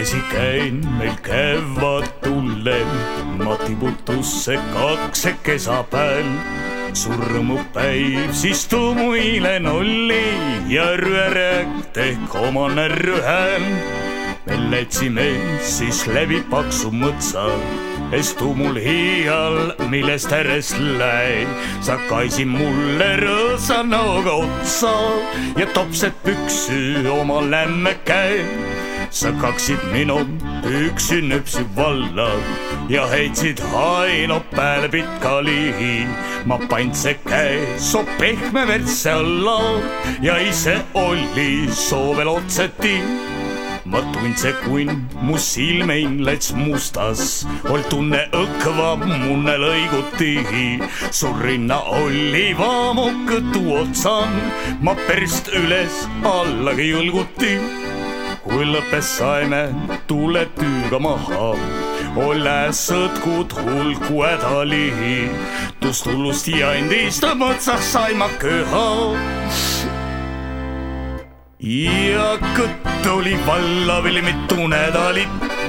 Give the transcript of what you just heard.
öösi käin meil kevad tullel, ma tibutusse kaksekesa peal. surmupäiv, siis tumuilen olli ja rüärek tehk omane rühel. me läksime siis läbi paksu mõtsa estu mul hiial, millest äärest läi, sa kaisid mulle rõõsa näoga otsa ja topsed püksü oma lämme käe. Sa kaksid minu püksi nüpsi valla ja heitsid haino peale pitka lihi. ma pandse käe so pehme värtse alla ja ise oli soo veel otseti ma tundsin, kui mu silmein läts mustas, ol tunne õkva munne lõiguti. su rinna oli vaamukõtu otsan, ma perst üles allagi julguti. Kui lõppes saime tule tüüga maha, ole sõtkud hulku hädalihi, tust hullust jandist mõtsas sai ma köha. Ja kõtt oli valla veel mitu nädalit.